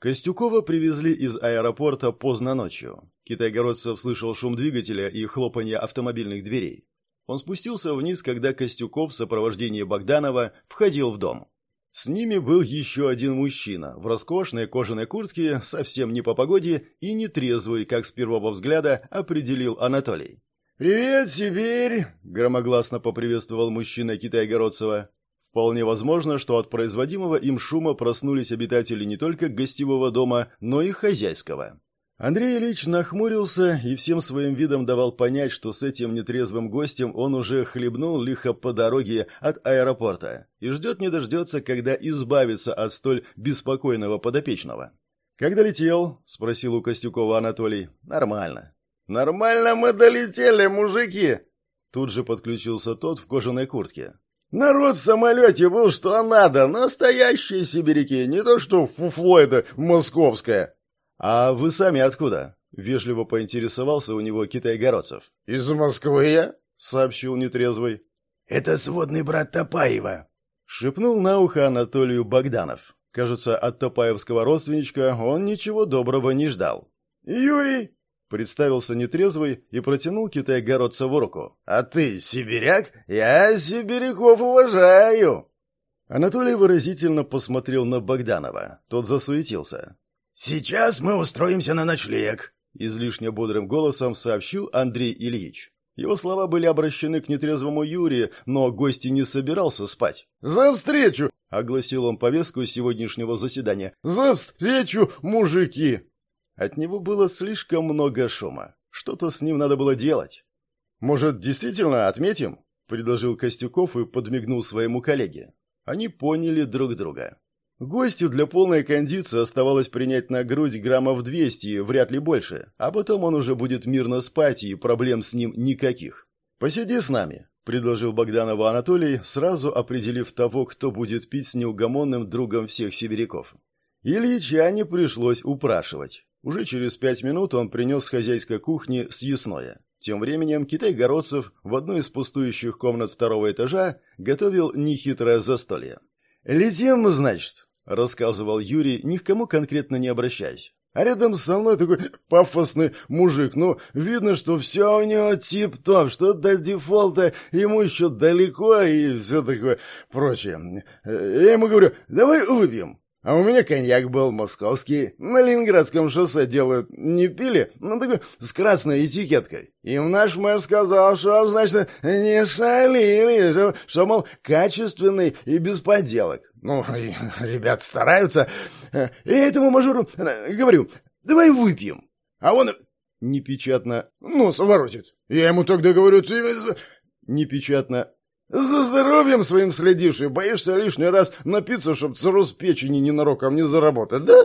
Костюкова привезли из аэропорта поздно ночью. Китайгородцев слышал шум двигателя и хлопанье автомобильных дверей. Он спустился вниз, когда Костюков в сопровождении Богданова входил в дом. С ними был еще один мужчина в роскошной кожаной куртке, совсем не по погоде и нетрезвый, как с первого взгляда определил Анатолий. «Привет, Сибирь!» — громогласно поприветствовал мужчина Китая-Городцева. Вполне возможно, что от производимого им шума проснулись обитатели не только гостевого дома, но и хозяйского. Андрей Ильич нахмурился и всем своим видом давал понять, что с этим нетрезвым гостем он уже хлебнул лихо по дороге от аэропорта и ждет не дождется, когда избавится от столь беспокойного подопечного. «Когда летел?» – спросил у Костюкова Анатолий. «Нормально». «Нормально мы долетели, мужики!» Тут же подключился тот в кожаной куртке. «Народ в самолете был что надо, настоящие сибиряки, не то что фуфло это московское!» «А вы сами откуда?» — вежливо поинтересовался у него китайгородцев. «Из Москвы я?» — сообщил нетрезвый. «Это сводный брат Топаева», — шепнул на ухо Анатолию Богданов. Кажется, от Топаевского родственничка он ничего доброго не ждал. «Юрий!» — представился нетрезвый и протянул китайгородцеву руку. «А ты сибиряк? Я сибиряков уважаю!» Анатолий выразительно посмотрел на Богданова. Тот засуетился. «Сейчас мы устроимся на ночлег», — излишне бодрым голосом сообщил Андрей Ильич. Его слова были обращены к нетрезвому Юрию, но гость не собирался спать. «За встречу!» — огласил он повестку сегодняшнего заседания. «За встречу, мужики!» От него было слишком много шума. Что-то с ним надо было делать. «Может, действительно отметим?» — предложил Костюков и подмигнул своему коллеге. Они поняли друг друга. Гостю для полной кондиции оставалось принять на грудь граммов 200, вряд ли больше, а потом он уже будет мирно спать, и проблем с ним никаких. «Посиди с нами», — предложил Богданова Анатолий, сразу определив того, кто будет пить с неугомонным другом всех сибиряков. Ильича не пришлось упрашивать. Уже через пять минут он принес с хозяйской кухни съестное. Тем временем Китай-Городцев в одной из пустующих комнат второго этажа готовил нехитрое застолье. «Летим, значит?» рассказывал Юрий, ни к кому конкретно не обращаясь. А рядом со мной такой пафосный мужик. Ну, видно, что все у него тип-топ, что до дефолта ему еще далеко и все такое прочее. Я ему говорю, давай выпьем. А у меня коньяк был московский, на Ленинградском шоссе делают, не пили, но такой с красной этикеткой. И наш мэр сказал, что, значит, не шалили, что, что мол, качественный и без подделок. Ну, ребят стараются. И этому мажору говорю, давай выпьем. А он непечатно нос воротит. Я ему тогда говорю, ты непечатно за здоровьем своим следишь и боишься лишний раз напиться, чтоб цирроз печени ненароком не заработать, да?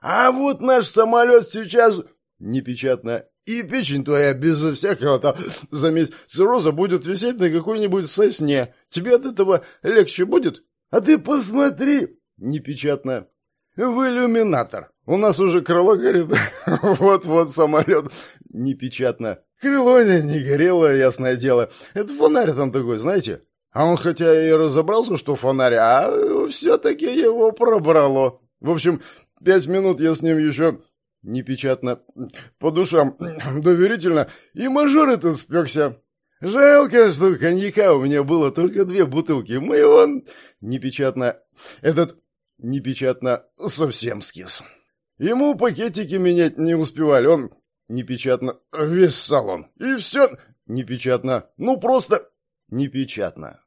А вот наш самолет сейчас непечатно и печень твоя без всякого там заметь цирроза будет висеть на какой-нибудь сосне. Тебе от этого легче будет? А ты посмотри, непечатно, в иллюминатор. У нас уже крыло горит. Вот-вот самолет непечатно. Крыло не, не горело, ясное дело. Это фонарь там такой, знаете? А он хотя и разобрался, что фонарь, а все-таки его пробрало. В общем, пять минут я с ним еще непечатно по душам доверительно, и мажор этот спекся. Жалко, что коньяка у меня было только две бутылки. Мы он непечатно... Этот непечатно совсем скис. Ему пакетики менять не успевали, он непечатно весь салон. И все непечатно, ну просто непечатно.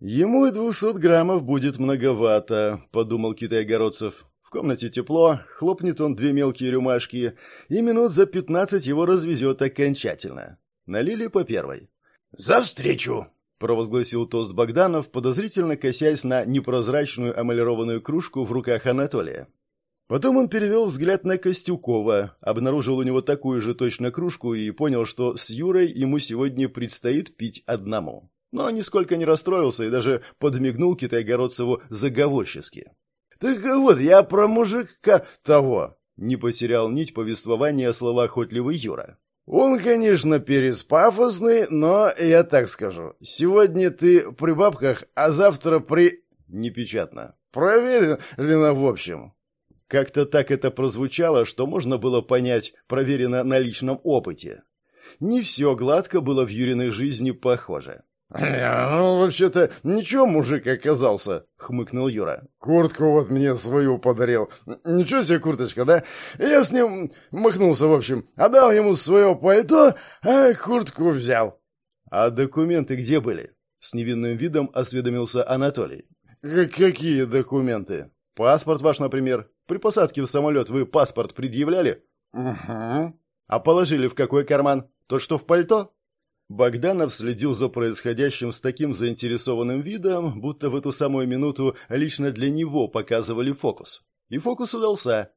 Ему и двухсот граммов будет многовато, подумал Китай-Городцев. В комнате тепло, хлопнет он две мелкие рюмашки, и минут за пятнадцать его развезет окончательно. Налили по первой. «За встречу!» — провозгласил тост Богданов, подозрительно косясь на непрозрачную эмалированную кружку в руках Анатолия. Потом он перевел взгляд на Костюкова, обнаружил у него такую же точно кружку и понял, что с Юрой ему сегодня предстоит пить одному. Но нисколько не расстроился и даже подмигнул Китайгородцеву заговорчески. «Так вот, я про мужика того!» Не потерял нить повествования о словах хотливый Юра. Он, конечно, переспафосный, но я так скажу. Сегодня ты при бабках, а завтра при... Непечатно. Проверено в общем. Как-то так это прозвучало, что можно было понять, проверено на личном опыте. Не все гладко было в Юриной жизни похоже. «Ну, вообще-то, ничего мужик оказался», — хмыкнул Юра. «Куртку вот мне свою подарил. Ничего себе курточка, да? Я с ним махнулся, в общем. Отдал ему свое пальто, а куртку взял». «А документы где были?» — с невинным видом осведомился Анатолий. «Какие документы?» «Паспорт ваш, например. При посадке в самолет вы паспорт предъявляли?» «Угу». «А положили в какой карман? Тот, что в пальто?» Богданов следил за происходящим с таким заинтересованным видом, будто в эту самую минуту лично для него показывали фокус. И фокус удался.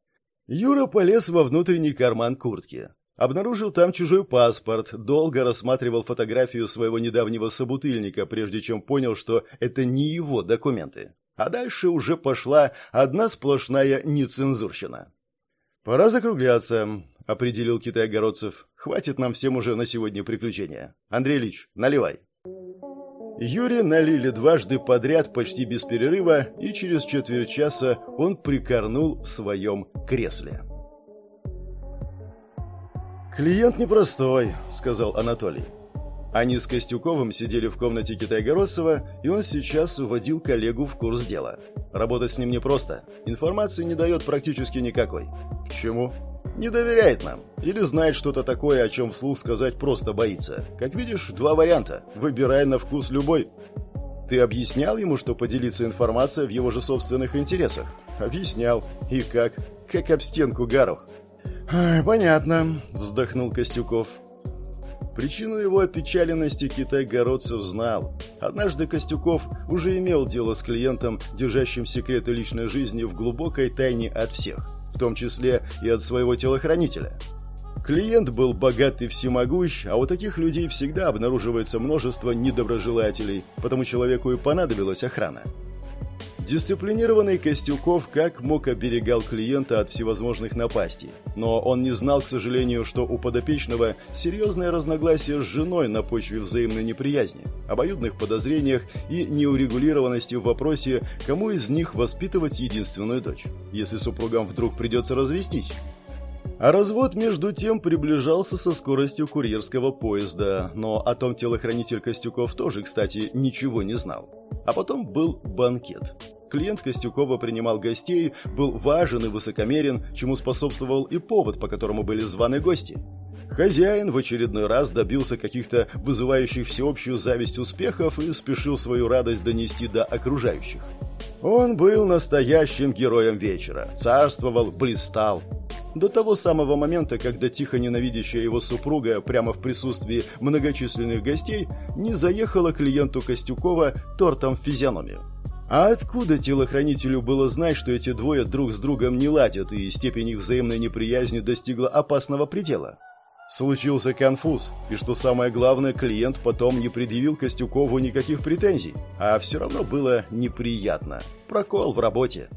Юра полез во внутренний карман куртки. Обнаружил там чужой паспорт, долго рассматривал фотографию своего недавнего собутыльника, прежде чем понял, что это не его документы. А дальше уже пошла одна сплошная нецензурщина. «Пора закругляться», — определил Китай-Городцев. «Хватит нам всем уже на сегодня приключения. Андрей Ильич, наливай». Юре налили дважды подряд почти без перерыва, и через четверть часа он прикорнул в своем кресле. «Клиент непростой», — сказал Анатолий. Они с Костюковым сидели в комнате Китайгородцева, и он сейчас вводил коллегу в курс дела. Работать с ним непросто. Информации не дает практически никакой. Почему? Не доверяет нам. Или знает что-то такое, о чем вслух сказать просто боится. Как видишь, два варианта. Выбирай на вкус любой. Ты объяснял ему, что поделиться информацией в его же собственных интересах? Объяснял. И как? Как об стенку горох. «Понятно», — вздохнул Костюков. Причину его опечаленности Китай-Городцев знал. Однажды Костюков уже имел дело с клиентом, держащим секреты личной жизни в глубокой тайне от всех в том числе и от своего телохранителя. Клиент был богат и всемогущ, а у таких людей всегда обнаруживается множество недоброжелателей, потому человеку и понадобилась охрана. Дисциплинированный Костюков как мог оберегал клиента от всевозможных напастей, но он не знал, к сожалению, что у подопечного серьезное разногласие с женой на почве взаимной неприязни, обоюдных подозрениях и неурегулированности в вопросе, кому из них воспитывать единственную дочь, если супругам вдруг придется развестись. А развод, между тем, приближался со скоростью курьерского поезда, но о том телохранитель Костюков тоже, кстати, ничего не знал. А потом был банкет. Клиент Костюкова принимал гостей, был важен и высокомерен, чему способствовал и повод, по которому были званы гости. Хозяин в очередной раз добился каких-то вызывающих всеобщую зависть успехов и спешил свою радость донести до окружающих. Он был настоящим героем вечера, царствовал, блистал. До того самого момента, когда тихо ненавидящая его супруга прямо в присутствии многочисленных гостей не заехала клиенту Костюкова тортом в физиономию. А откуда телохранителю было знать, что эти двое друг с другом не ладят, и степень их взаимной неприязни достигла опасного предела? Случился конфуз, и что самое главное, клиент потом не предъявил Костюкову никаких претензий, а все равно было неприятно. Прокол в работе.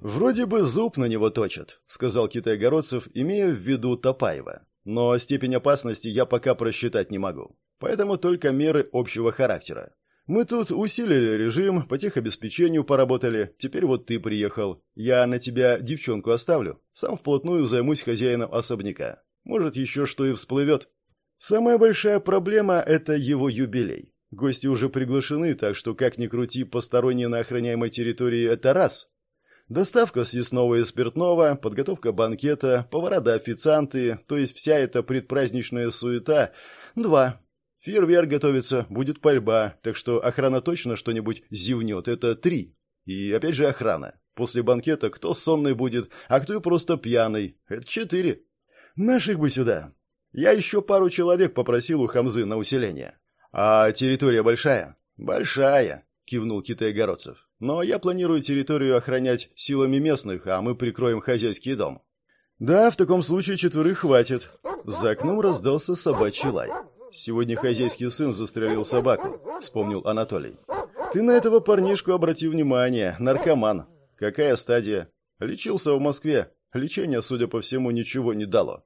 «Вроде бы зуб на него точат», — сказал Китай-Городцев, имея в виду Топаева. «Но степень опасности я пока просчитать не могу. Поэтому только меры общего характера. Мы тут усилили режим, по техобеспечению поработали. Теперь вот ты приехал. Я на тебя девчонку оставлю. Сам вплотную займусь хозяином особняка. Может, еще что и всплывет. Самая большая проблема – это его юбилей. Гости уже приглашены, так что, как ни крути, посторонние на охраняемой территории – это раз. Доставка съестного и спиртного, подготовка банкета, повара да официанты, то есть вся эта предпраздничная суета – два. Фейерверк готовится, будет пальба, так что охрана точно что-нибудь зевнет. Это три. И опять же охрана. После банкета кто сонный будет, а кто и просто пьяный. Это четыре. Наших бы сюда. Я еще пару человек попросил у Хамзы на усиление. А территория большая? Большая, кивнул Китай-Городцев. Но я планирую территорию охранять силами местных, а мы прикроем хозяйский дом. Да, в таком случае четверых хватит. За окном раздался собачий лай. Сегодня хозяйский сын застрелил собаку, вспомнил Анатолий. Ты на этого парнишку обрати внимание, наркоман. Какая стадия? Лечился в Москве. Лечение, судя по всему, ничего не дало.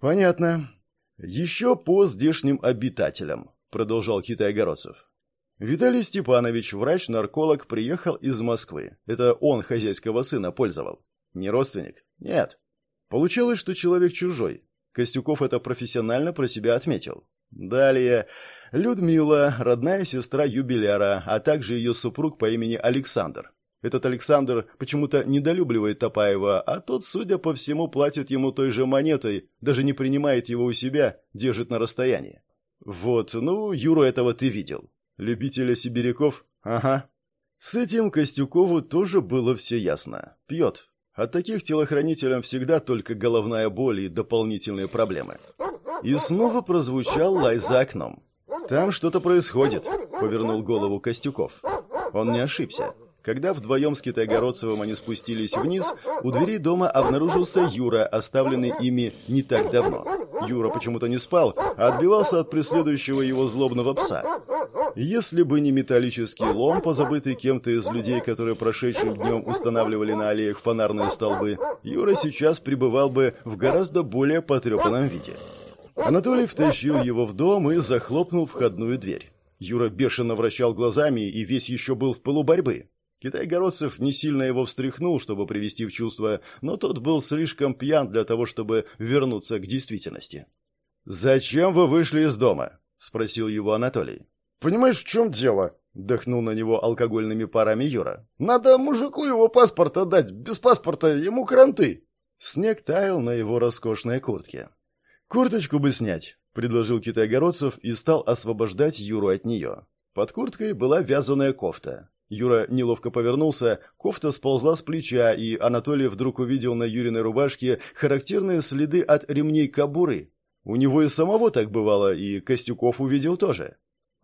Понятно. Еще по здешним обитателям, продолжал Китай-Огородцев. Виталий Степанович, врач-нарколог, приехал из Москвы. Это он хозяйского сына пользовал. Не родственник? Нет. Получалось, что человек чужой. Костюков это профессионально про себя отметил. Далее, Людмила, родная сестра юбиляра, а также ее супруг по имени Александр. Этот Александр почему-то недолюбливает Топаева, а тот, судя по всему, платит ему той же монетой, даже не принимает его у себя, держит на расстоянии. Вот, ну, Юру этого ты видел. Любителя сибиряков? Ага. С этим Костюкову тоже было все ясно. Пьет. От таких телохранителям всегда только головная боль и дополнительные проблемы. И снова прозвучал лай за окном. «Там что-то происходит», — повернул голову Костюков. Он не ошибся. Когда вдвоем с Китайгородцевым они спустились вниз, у дверей дома обнаружился Юра, оставленный ими не так давно. Юра почему-то не спал, а отбивался от преследующего его злобного пса. Если бы не металлический лом, позабытый кем-то из людей, которые прошедшим днем устанавливали на аллеях фонарные столбы, Юра сейчас пребывал бы в гораздо более потрепанном виде. Анатолий втащил его в дом и захлопнул входную дверь. Юра бешено вращал глазами и весь еще был в пылу борьбы. Китай-городцев не сильно его встряхнул, чтобы привести в чувство, но тот был слишком пьян для того, чтобы вернуться к действительности. «Зачем вы вышли из дома?» — спросил его Анатолий. «Понимаешь, в чем дело?» — дохнул на него алкогольными парами Юра. «Надо мужику его паспорт отдать. Без паспорта ему кранты». Снег таял на его роскошной куртке. «Курточку бы снять», — предложил Китай-городцев и стал освобождать Юру от нее. Под курткой была вязаная кофта. Юра неловко повернулся, кофта сползла с плеча, и Анатолий вдруг увидел на Юриной рубашке характерные следы от ремней кобуры. У него и самого так бывало, и Костюков увидел тоже.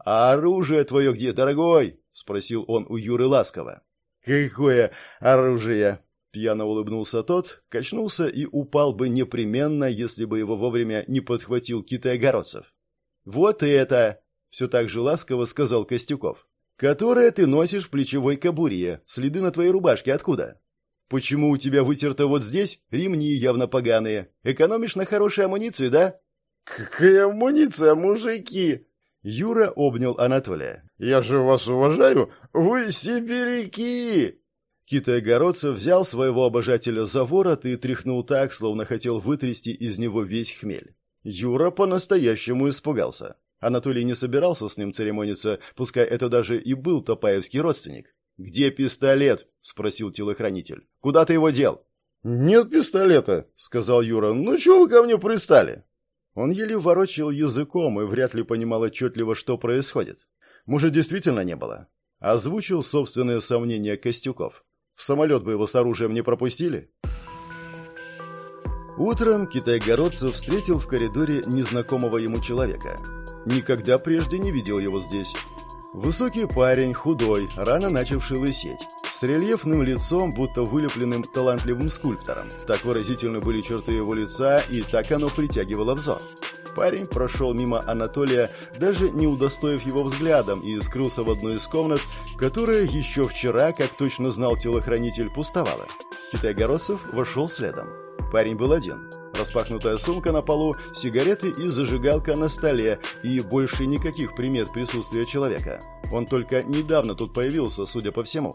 «А оружие твое где, дорогой?» — спросил он у Юры ласково. «Какое оружие?» Пьяно улыбнулся тот, качнулся и упал бы непременно, если бы его вовремя не подхватил китай-огородцев. «Вот это!» — все так же ласково сказал Костюков которое ты носишь в плечевой кобуре. Следы на твоей рубашке откуда? Почему у тебя вытерто вот здесь? Ремни явно поганые. Экономишь на хорошей амуниции, да? Какая амуниция, мужики? Юра обнял Анатолия. Я же вас уважаю. Вы сибиряки. Китай-городцев взял своего обожателя за ворот и тряхнул так, словно хотел вытрясти из него весь хмель. Юра по-настоящему испугался. Анатолий не собирался с ним церемониться, пускай это даже и был Топаевский родственник. «Где пистолет?» — спросил телохранитель. «Куда ты его дел?» «Нет пистолета», — сказал Юра. «Ну чего вы ко мне пристали?» Он еле ворочил языком и вряд ли понимал отчетливо, что происходит. Может, действительно не было? Озвучил собственные сомнения Костюков. В самолет бы его с оружием не пропустили? Утром Китай-городцев встретил в коридоре незнакомого ему человека. Никогда прежде не видел его здесь. Высокий парень, худой, рано начавший лысеть. С рельефным лицом, будто вылепленным талантливым скульптором. Так выразительны были черты его лица, и так оно притягивало взор. Парень прошел мимо Анатолия, даже не удостоив его взглядом, и скрылся в одной из комнат, которая еще вчера, как точно знал телохранитель, пустовала. Китай-городцев вошел следом. Парень был один. Распахнутая сумка на полу, сигареты и зажигалка на столе, и больше никаких примет присутствия человека. Он только недавно тут появился, судя по всему.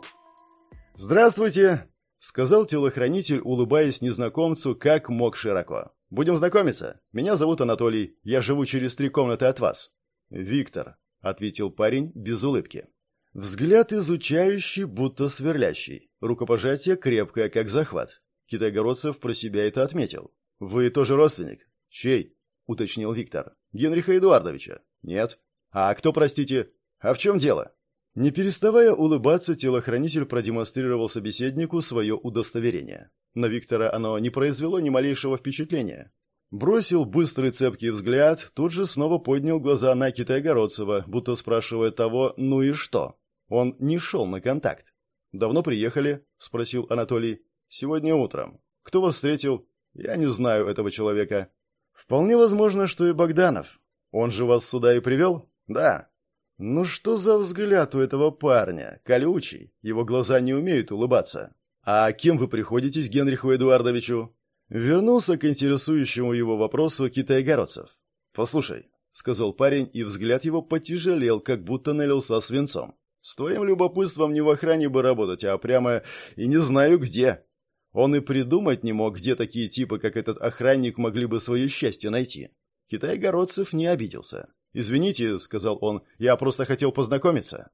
«Здравствуйте!» — сказал телохранитель, улыбаясь незнакомцу, как мог широко. «Будем знакомиться. Меня зовут Анатолий. Я живу через три комнаты от вас». «Виктор», — ответил парень без улыбки. Взгляд изучающий, будто сверлящий. Рукопожатие крепкое, как захват. Китайгородцев про себя это отметил. «Вы тоже родственник?» «Чей?» — уточнил Виктор. «Генриха Эдуардовича?» «Нет». «А кто, простите? А в чем дело?» Не переставая улыбаться, телохранитель продемонстрировал собеседнику свое удостоверение. На Виктора оно не произвело ни малейшего впечатления. Бросил быстрый цепкий взгляд, тут же снова поднял глаза на Китайгородцева, будто спрашивая того «ну и что?». Он не шел на контакт. «Давно приехали?» — спросил Анатолий. «Сегодня утром. Кто вас встретил?» Я не знаю этого человека. Вполне возможно, что и Богданов. Он же вас сюда и привел? Да. Ну что за взгляд у этого парня? Колючий. Его глаза не умеют улыбаться. А кем вы приходитесь Генриху Эдуардовичу? Вернулся к интересующему его вопросу китайгородцев. Послушай, сказал парень, и взгляд его потяжелел, как будто налился свинцом. С твоим любопытством не в охране бы работать, а прямо и не знаю где. Он и придумать не мог, где такие типы, как этот охранник, могли бы свое счастье найти. Китай-городцев не обиделся. «Извините», — сказал он, — «я просто хотел познакомиться».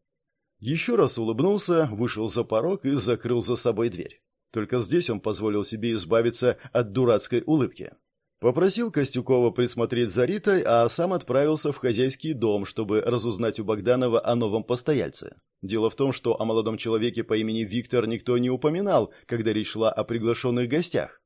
Еще раз улыбнулся, вышел за порог и закрыл за собой дверь. Только здесь он позволил себе избавиться от дурацкой улыбки. Попросил Костюкова присмотреть за Ритой, а сам отправился в хозяйский дом, чтобы разузнать у Богданова о новом постояльце. Дело в том, что о молодом человеке по имени Виктор никто не упоминал, когда речь шла о приглашенных гостях.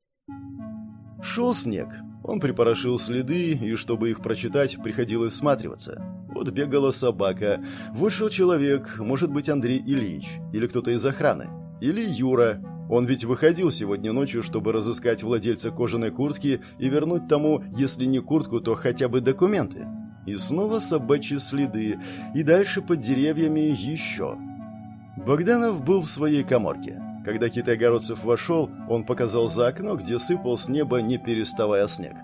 Шел снег. Он припорошил следы, и чтобы их прочитать, приходилось всматриваться. Вот бегала собака, вышел человек, может быть, Андрей Ильич, или кто-то из охраны, или Юра, он ведь выходил сегодня ночью, чтобы разыскать владельца кожаной куртки и вернуть тому, если не куртку, то хотя бы документы. И снова собачьи следы, и дальше под деревьями еще. Богданов был в своей коморке. Когда Китай-Городцев вошел, он показал за окно, где сыпал с неба, не переставая снег.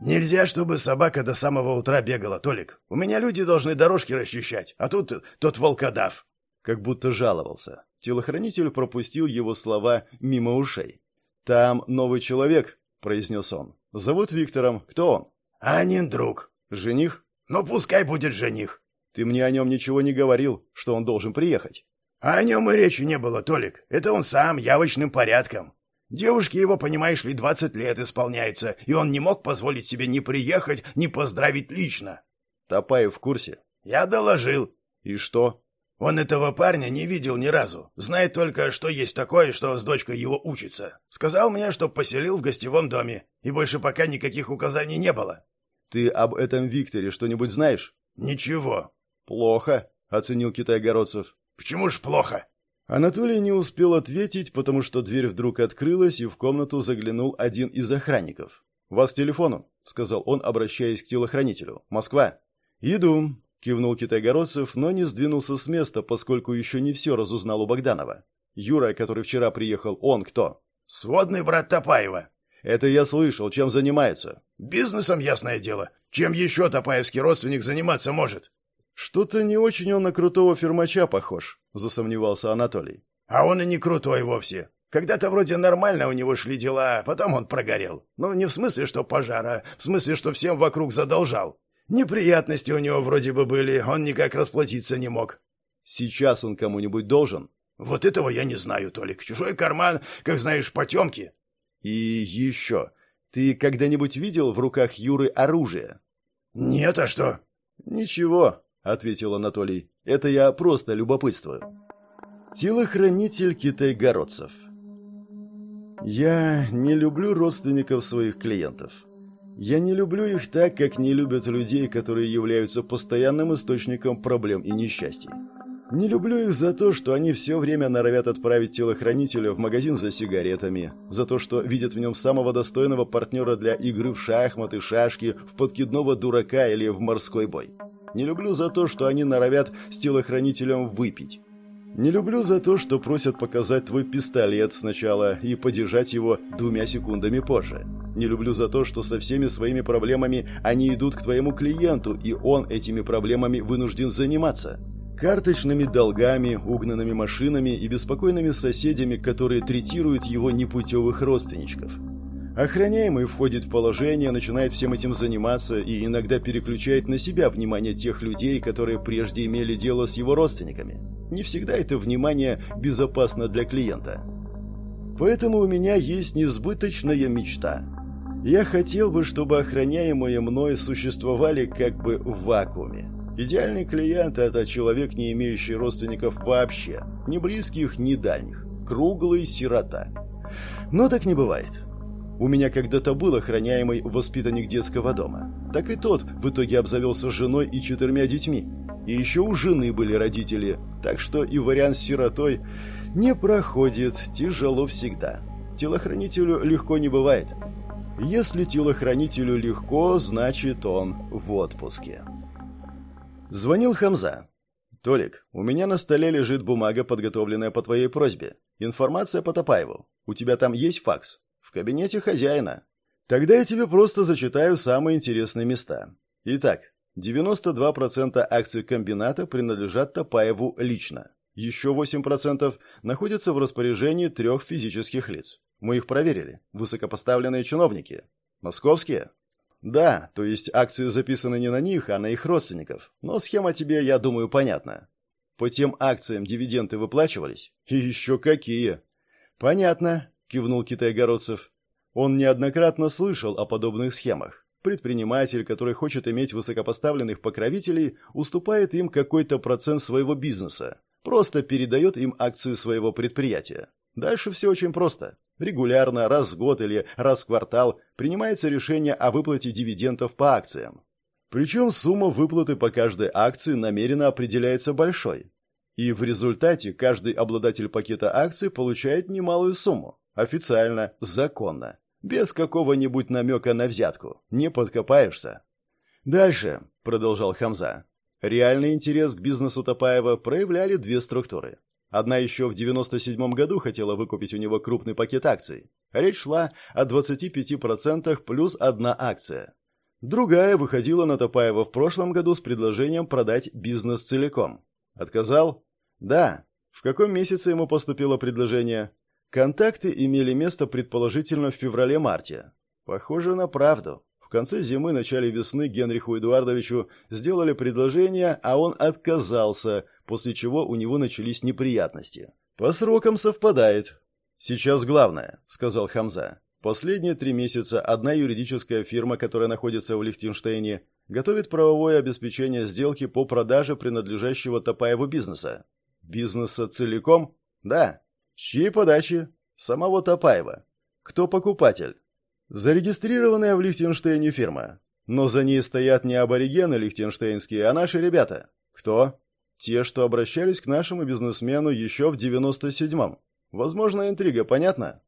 «Нельзя, чтобы собака до самого утра бегала, Толик. У меня люди должны дорожки расчищать, а тут тот волкодав». Как будто жаловался. Телохранитель пропустил его слова мимо ушей. «Там новый человек», — произнес он. «Зовут Виктором. Кто он?» «Анин друг». «Жених?» «Ну, пускай будет жених». «Ты мне о нем ничего не говорил, что он должен приехать». А «О нем и речи не было, Толик. Это он сам, явочным порядком. Девушке его, понимаешь ли, двадцать лет исполняется, и он не мог позволить себе ни приехать, ни поздравить лично». «Топаев в курсе?» «Я доложил». «И что?» Он этого парня не видел ни разу. Знает только, что есть такое, что с дочкой его учится. Сказал мне, что поселил в гостевом доме, и больше пока никаких указаний не было. Ты об этом Викторе что-нибудь знаешь? Ничего. Плохо, оценил Китай-Городцев. Почему ж плохо? Анатолий не успел ответить, потому что дверь вдруг открылась, и в комнату заглянул один из охранников. «Вас к телефону», — сказал он, обращаясь к телохранителю. «Москва». «Иду», Кивнул китайгородцев, но не сдвинулся с места, поскольку еще не все разузнал у Богданова. Юра, который вчера приехал, он кто? Сводный брат Топаева. Это я слышал. Чем занимается? Бизнесом, ясное дело. Чем еще Топаевский родственник заниматься может? Что-то не очень он на крутого фермача похож, засомневался Анатолий. А он и не крутой вовсе. Когда-то вроде нормально у него шли дела, потом он прогорел. Ну, не в смысле, что пожара, в смысле, что всем вокруг задолжал. Неприятности у него вроде бы были, он никак расплатиться не мог. Сейчас он кому-нибудь должен? Вот этого я не знаю, Толик. Чужой карман, как знаешь, потемки. И еще. Ты когда-нибудь видел в руках Юры оружие? Нет, а что? Ничего, ответил Анатолий. Это я просто любопытствую. Телохранитель китай-городцев. Я не люблю родственников своих клиентов. Я не люблю их так, как не любят людей, которые являются постоянным источником проблем и несчастий. Не люблю их за то, что они все время норовят отправить телохранителя в магазин за сигаретами, за то, что видят в нем самого достойного партнера для игры в шахматы, шашки, в подкидного дурака или в морской бой. Не люблю за то, что они норовят с телохранителем выпить. Не люблю за то, что просят показать твой пистолет сначала и подержать его двумя секундами позже. Не люблю за то, что со всеми своими проблемами они идут к твоему клиенту, и он этими проблемами вынужден заниматься. Карточными долгами, угнанными машинами и беспокойными соседями, которые третируют его непутевых родственничков. Охраняемый входит в положение, начинает всем этим заниматься и иногда переключает на себя внимание тех людей, которые прежде имели дело с его родственниками. Не всегда это внимание безопасно для клиента. Поэтому у меня есть несбыточная мечта. Я хотел бы, чтобы охраняемые мной существовали как бы в вакууме. Идеальный клиент – это человек, не имеющий родственников вообще, ни близких, ни дальних. Круглый сирота. Но так не бывает. У меня когда-то был охраняемый воспитанник детского дома. Так и тот в итоге обзавелся женой и четырьмя детьми. И еще у жены были родители, так что и вариант с сиротой не проходит, тяжело всегда. Телохранителю легко не бывает. Если телохранителю легко, значит он в отпуске. Звонил Хамза. «Толик, у меня на столе лежит бумага, подготовленная по твоей просьбе. Информация по Топаеву. У тебя там есть факс?» «В кабинете хозяина». «Тогда я тебе просто зачитаю самые интересные места. Итак, 92% акций комбината принадлежат Топаеву лично. Еще 8% находятся в распоряжении трех физических лиц. Мы их проверили. Высокопоставленные чиновники. Московские? Да, то есть акции записаны не на них, а на их родственников. Но схема тебе, я думаю, понятна. По тем акциям дивиденды выплачивались? И еще какие? Понятно, кивнул Китай-Городцев. Он неоднократно слышал о подобных схемах. Предприниматель, который хочет иметь высокопоставленных покровителей, уступает им какой-то процент своего бизнеса. Просто передает им акцию своего предприятия. Дальше все очень просто. Регулярно, раз в год или раз в квартал, принимается решение о выплате дивидендов по акциям. Причем сумма выплаты по каждой акции намеренно определяется большой. И в результате каждый обладатель пакета акций получает немалую сумму. Официально, законно. Без какого-нибудь намека на взятку. Не подкопаешься. Дальше, продолжал Хамза. Реальный интерес к бизнесу Топаева проявляли две структуры. Одна еще в 97 году хотела выкупить у него крупный пакет акций. Речь шла о 25% плюс одна акция. Другая выходила на Топаева в прошлом году с предложением продать бизнес целиком. Отказал? Да. В каком месяце ему поступило предложение? Контакты имели место предположительно в феврале-марте. Похоже на правду. В конце зимы, начале весны Генриху Эдуардовичу сделали предложение, а он отказался, после чего у него начались неприятности. По срокам совпадает. Сейчас главное, сказал Хамза. Последние три месяца одна юридическая фирма, которая находится в Лихтенштейне, готовит правовое обеспечение сделки по продаже принадлежащего Топаеву бизнеса. Бизнеса целиком? Да. Чьей подачи? Самого Топаева. Кто покупатель? Зарегистрированная в Лихтенштейне фирма. Но за ней стоят не аборигены лихтенштейнские, а наши ребята. Кто? Те, что обращались к нашему бизнесмену еще в 97-м. Возможно, интрига, понятно?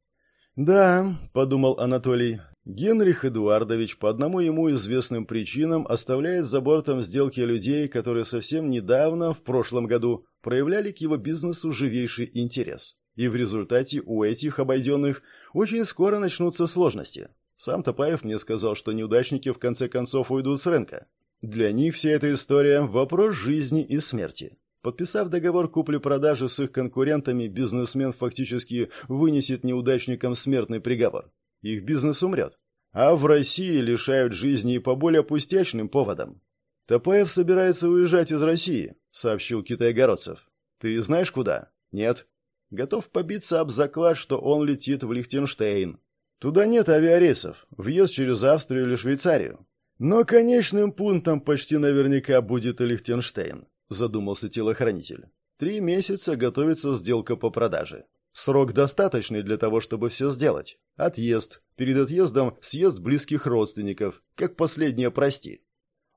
Да, подумал Анатолий. Генрих Эдуардович по одному ему известным причинам оставляет за бортом сделки людей, которые совсем недавно, в прошлом году, проявляли к его бизнесу живейший интерес. И в результате у этих обойденных очень скоро начнутся сложности. Сам Топаев мне сказал, что неудачники в конце концов уйдут с рынка. Для них вся эта история – вопрос жизни и смерти. Подписав договор купли-продажи с их конкурентами, бизнесмен фактически вынесет неудачникам смертный приговор. Их бизнес умрет. А в России лишают жизни и по более пустячным поводам. «Топаев собирается уезжать из России», — сообщил Китай-Городцев. «Ты знаешь куда?» «Нет». «Готов побиться об заклад, что он летит в Лихтенштейн. Туда нет авиарейсов, въезд через Австрию или Швейцарию. Но конечным пунктом почти наверняка будет Лихтенштейн, задумался телохранитель. Три месяца готовится сделка по продаже. Срок достаточный для того, чтобы все сделать. Отъезд. Перед отъездом съезд близких родственников. Как последнее прости.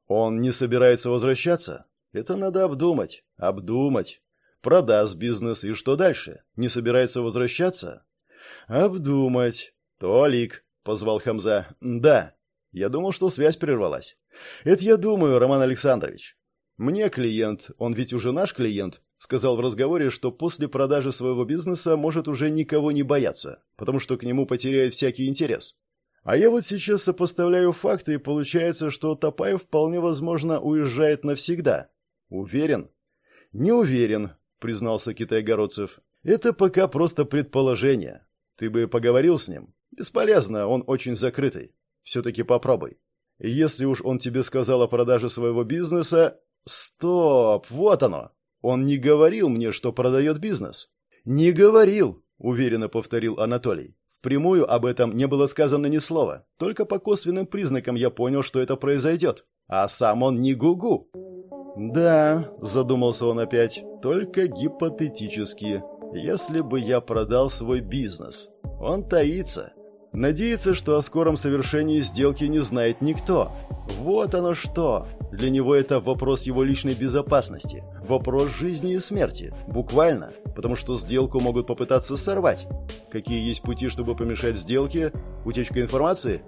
Он не собирается возвращаться? Это надо обдумать. Обдумать. Продаст бизнес, и что дальше? Не собирается возвращаться? Обдумать. Толик, позвал Хамза. Да. Я думал, что связь прервалась. Это я думаю, Роман Александрович. Мне клиент, он ведь уже наш клиент, сказал в разговоре, что после продажи своего бизнеса может уже никого не бояться, потому что к нему потеряет всякий интерес. А я вот сейчас сопоставляю факты, и получается, что Топаев вполне возможно уезжает навсегда. Уверен? Не уверен, признался Китай-Городцев. Это пока просто предположение. Ты бы поговорил с ним? Бесполезно, он очень закрытый. Все-таки попробуй. Если уж он тебе сказал о продаже своего бизнеса... Стоп, вот оно. Он не говорил мне, что продает бизнес. Не говорил, уверенно повторил Анатолий. Впрямую об этом не было сказано ни слова. Только по косвенным признакам я понял, что это произойдет. А сам он не гугу. -гу. Да, задумался он опять, только гипотетически. Если бы я продал свой бизнес. Он таится. Надеется, что о скором совершении сделки не знает никто. Вот оно что. Для него это вопрос его личной безопасности. Вопрос жизни и смерти. Буквально. Потому что сделку могут попытаться сорвать. Какие есть пути, чтобы помешать сделке? Утечка информации?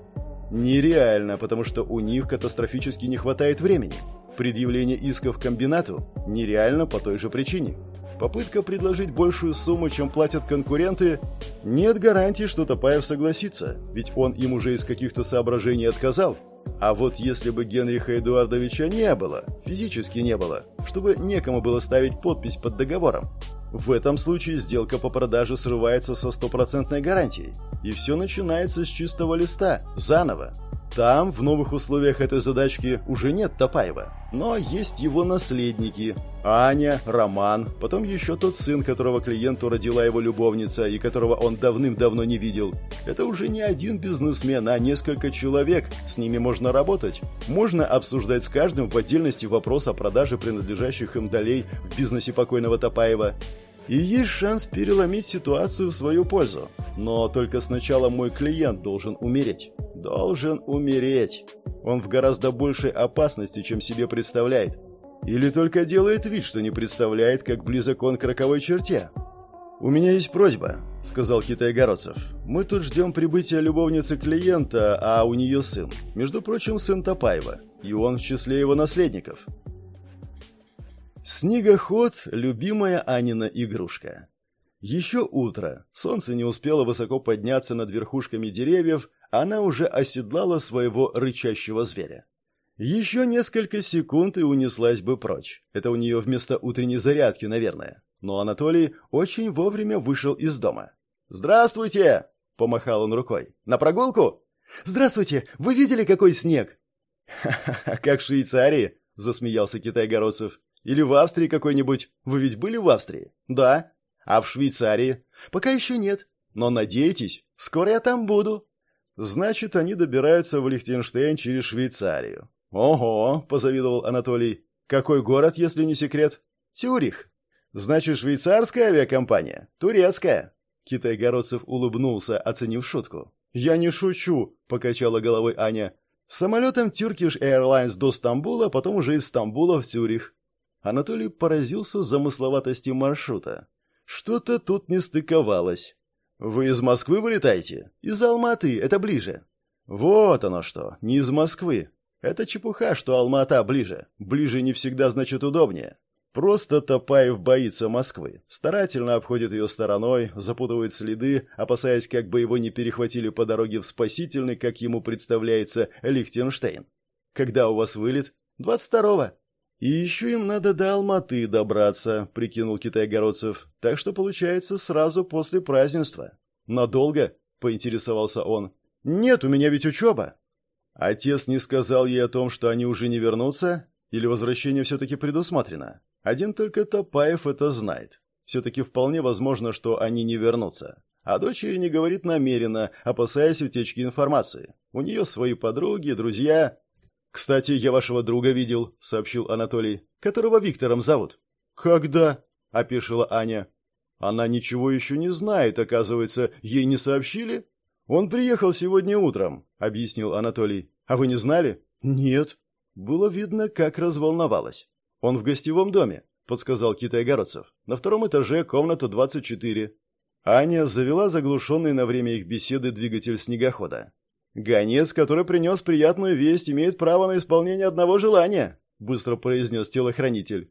Нереально, потому что у них катастрофически не хватает времени. Предъявление исков комбинату нереально по той же причине. Попытка предложить большую сумму, чем платят конкуренты, нет гарантии, что Топаев согласится, ведь он им уже из каких-то соображений отказал. А вот если бы Генриха Эдуардовича не было, физически не было, чтобы некому было ставить подпись под договором, В этом случае сделка по продаже срывается со стопроцентной гарантией. И все начинается с чистого листа, заново. Там, в новых условиях этой задачки, уже нет Топаева. Но есть его наследники. Аня, Роман, потом еще тот сын, которого клиенту родила его любовница и которого он давным-давно не видел. Это уже не один бизнесмен, а несколько человек. С ними можно работать. Можно обсуждать с каждым в отдельности вопрос о продаже принадлежащих им долей в бизнесе покойного Топаева. И есть шанс переломить ситуацию в свою пользу. Но только сначала мой клиент должен умереть. Должен умереть. Он в гораздо большей опасности, чем себе представляет. Или только делает вид, что не представляет, как близок он к роковой черте. «У меня есть просьба», — сказал Китай-Городцев. «Мы тут ждем прибытия любовницы клиента, а у нее сын. Между прочим, сын Топаева. И он в числе его наследников. Снегоход – любимая Анина игрушка. Еще утро. Солнце не успело высоко подняться над верхушками деревьев, она уже оседлала своего рычащего зверя. Еще несколько секунд и унеслась бы прочь. Это у нее вместо утренней зарядки, наверное. Но Анатолий очень вовремя вышел из дома. «Здравствуйте!» – помахал он рукой. «На прогулку?» «Здравствуйте! Вы видели, какой снег?» «Ха-ха, как в Швейцарии!» – засмеялся Китай-Городцев. Или в Австрии какой-нибудь? Вы ведь были в Австрии? Да. А в Швейцарии? Пока еще нет. Но надейтесь, скоро я там буду. Значит, они добираются в Лихтенштейн через Швейцарию. Ого, позавидовал Анатолий. Какой город, если не секрет? Тюрих. Значит, швейцарская авиакомпания? Турецкая. Китай-городцев улыбнулся, оценив шутку. «Я не шучу», — покачала головой Аня. «Самолетом Turkish Airlines до Стамбула, потом уже из Стамбула в Цюрих. Анатолий поразился замысловатости маршрута. Что-то тут не стыковалось. «Вы из Москвы вылетаете?» «Из Алматы, это ближе». «Вот оно что, не из Москвы. Это чепуха, что Алмата ближе. Ближе не всегда значит удобнее. Просто Топаев боится Москвы, старательно обходит ее стороной, запутывает следы, опасаясь, как бы его не перехватили по дороге в спасительный, как ему представляется, Лихтенштейн. «Когда у вас вылет?» «22-го». «И еще им надо до Алматы добраться», — прикинул Китай-Городцев. «Так что получается сразу после празднества». «Надолго?» — поинтересовался он. «Нет, у меня ведь учеба». Отец не сказал ей о том, что они уже не вернутся? Или возвращение все-таки предусмотрено? Один только Топаев это знает. Все-таки вполне возможно, что они не вернутся. А дочери не говорит намеренно, опасаясь утечки информации. У нее свои подруги, друзья. «Кстати, я вашего друга видел», — сообщил Анатолий, — «которого Виктором зовут». «Когда?» — опешила Аня. «Она ничего еще не знает, оказывается, ей не сообщили?» «Он приехал сегодня утром», — объяснил Анатолий. «А вы не знали?» «Нет». Было видно, как разволновалась. «Он в гостевом доме», — подсказал Китай-Городцев. «На втором этаже комната 24». Аня завела заглушенный на время их беседы двигатель снегохода. «Гонец, который принес приятную весть, имеет право на исполнение одного желания», — быстро произнес телохранитель.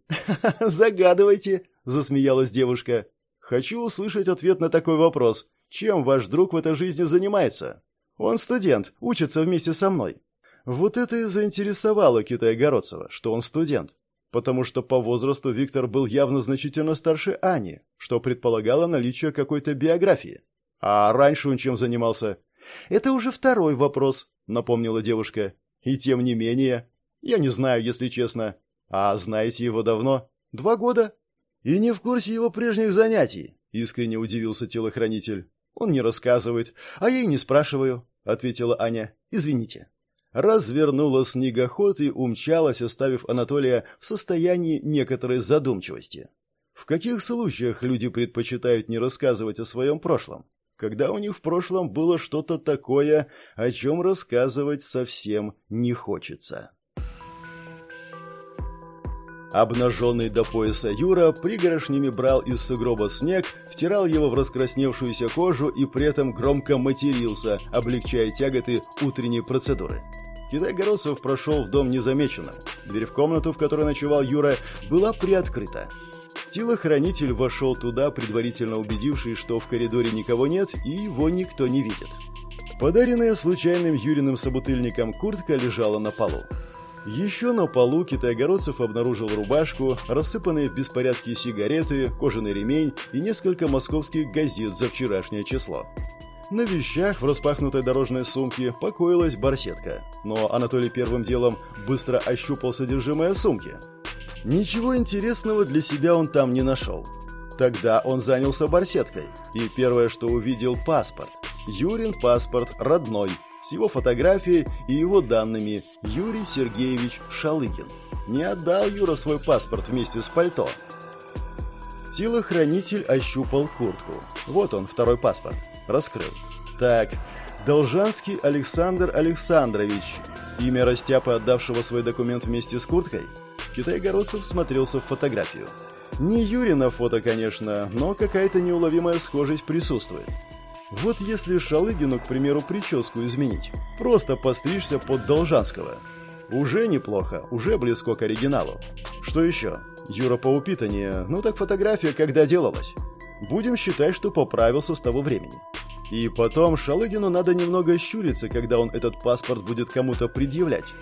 «Загадывайте», — засмеялась девушка. «Хочу услышать ответ на такой вопрос. Чем ваш друг в этой жизни занимается?» «Он студент, учится вместе со мной». Вот это и заинтересовало Китая-Городцева, что он студент. Потому что по возрасту Виктор был явно значительно старше Ани, что предполагало наличие какой-то биографии. А раньше он чем занимался? «Это уже второй вопрос», — напомнила девушка. «И тем не менее...» «Я не знаю, если честно. А знаете его давно?» «Два года». «И не в курсе его прежних занятий», — искренне удивился телохранитель. «Он не рассказывает, а я и не спрашиваю», — ответила Аня. «Извините». Развернула снегоход и умчалась, оставив Анатолия в состоянии некоторой задумчивости. В каких случаях люди предпочитают не рассказывать о своем прошлом? Когда у них в прошлом было что-то такое, о чем рассказывать совсем не хочется. Обнаженный до пояса Юра пригорошнями брал из сугроба снег, втирал его в раскрасневшуюся кожу и при этом громко матерился, облегчая тяготы утренней процедуры. Китай-Городцев прошел в дом незамеченным. Дверь в комнату, в которой ночевал Юра, была приоткрыта. Телохранитель вошел туда, предварительно убедившись, что в коридоре никого нет и его никто не видит. Подаренная случайным Юриным собутыльником куртка лежала на полу. Еще на полу китайгородцев обнаружил рубашку, рассыпанные в беспорядке сигареты, кожаный ремень и несколько московских газет за вчерашнее число. На вещах в распахнутой дорожной сумке покоилась барсетка, но Анатолий первым делом быстро ощупал содержимое сумки. Ничего интересного для себя он там не нашел. Тогда он занялся барсеткой, и первое, что увидел – паспорт. Юрин паспорт родной, с его фотографией и его данными Юрий Сергеевич Шалыгин. Не отдал Юра свой паспорт вместе с пальто. Телохранитель ощупал куртку. Вот он, второй паспорт. Раскрыл. Так, Должанский Александр Александрович. Имя растяпа, отдавшего свой документ вместе с курткой? Китай-городцев смотрелся в фотографию. Не Юрина фото, конечно, но какая-то неуловимая схожесть присутствует. Вот если Шалыгину, к примеру, прическу изменить, просто постричься под Должанского. Уже неплохо, уже близко к оригиналу. Что еще? Юра поупитаннее, ну так фотография когда делалась? Будем считать, что поправился с того времени. И потом Шалыгину надо немного щуриться, когда он этот паспорт будет кому-то предъявлять.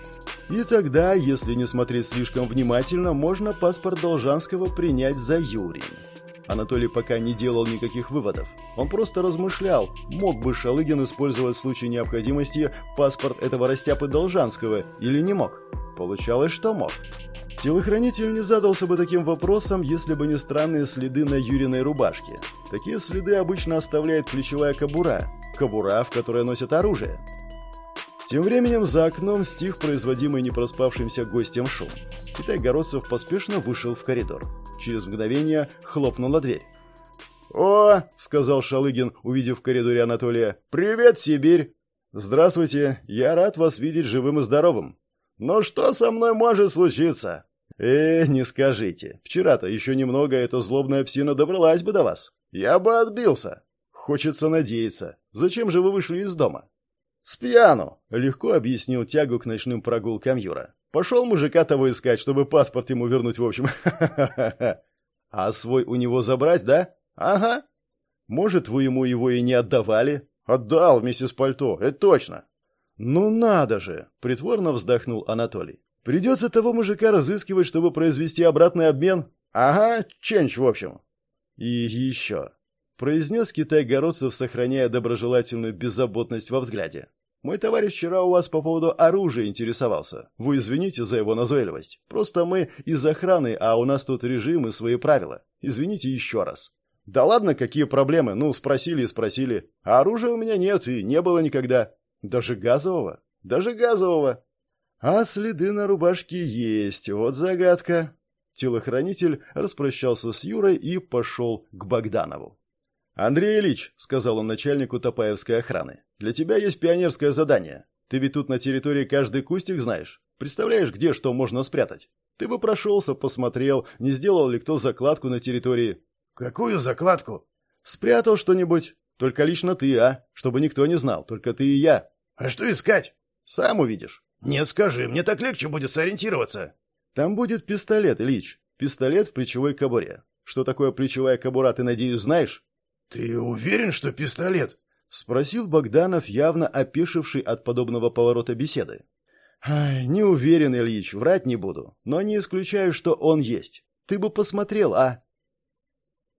И тогда, если не смотреть слишком внимательно, можно паспорт Должанского принять за Юрий. Анатолий пока не делал никаких выводов. Он просто размышлял, мог бы Шалыгин использовать в случае необходимости паспорт этого растяпы Должанского или не мог. Получалось, что мог. Телохранитель не задался бы таким вопросом, если бы не странные следы на Юриной рубашке. Такие следы обычно оставляет плечевая кобура, кобура, в которой носят оружие. Тем временем за окном стих производимый непроспавшимся гостем шум. Китай-городцев поспешно вышел в коридор. Через мгновение хлопнула дверь. «О!» — сказал Шалыгин, увидев в коридоре Анатолия. «Привет, Сибирь!» «Здравствуйте! Я рад вас видеть живым и здоровым!» «Но что со мной может случиться?» «Э, не скажите. Вчера-то еще немного эта злобная псина добралась бы до вас. Я бы отбился. Хочется надеяться. Зачем же вы вышли из дома?» «Спьяну!» — легко объяснил тягу к ночным прогулкам Юра. Пошел мужика того искать, чтобы паспорт ему вернуть, в общем. А свой у него забрать, да? Ага. Может, вы ему его и не отдавали? Отдал вместе с пальто, это точно. Ну надо же, притворно вздохнул Анатолий. Придется того мужика разыскивать, чтобы произвести обратный обмен. Ага, ченч, в общем. И еще. Произнес Китай-городцев, сохраняя доброжелательную беззаботность во взгляде. Мой товарищ вчера у вас по поводу оружия интересовался. Вы извините за его назойливость. Просто мы из охраны, а у нас тут режим и свои правила. Извините еще раз. Да ладно, какие проблемы? Ну, спросили и спросили. А оружия у меня нет и не было никогда. Даже газового? Даже газового. А следы на рубашке есть. Вот загадка. Телохранитель распрощался с Юрой и пошел к Богданову. «Андрей Ильич», — сказал он начальнику Топаевской охраны, — «для тебя есть пионерское задание. Ты ведь тут на территории каждый кустик знаешь. Представляешь, где что можно спрятать? Ты бы прошелся, посмотрел, не сделал ли кто закладку на территории». «Какую закладку?» «Спрятал что-нибудь. Только лично ты, а? Чтобы никто не знал, только ты и я». «А что искать?» «Сам увидишь». «Нет, скажи, мне так легче будет сориентироваться». «Там будет пистолет, Ильич. Пистолет в плечевой кобуре. Что такое плечевая кобура, ты, надеюсь, знаешь?» «Ты уверен, что пистолет?» — спросил Богданов, явно опешивший от подобного поворота беседы. «Ай, не уверен, Ильич, врать не буду, но не исключаю, что он есть. Ты бы посмотрел, а?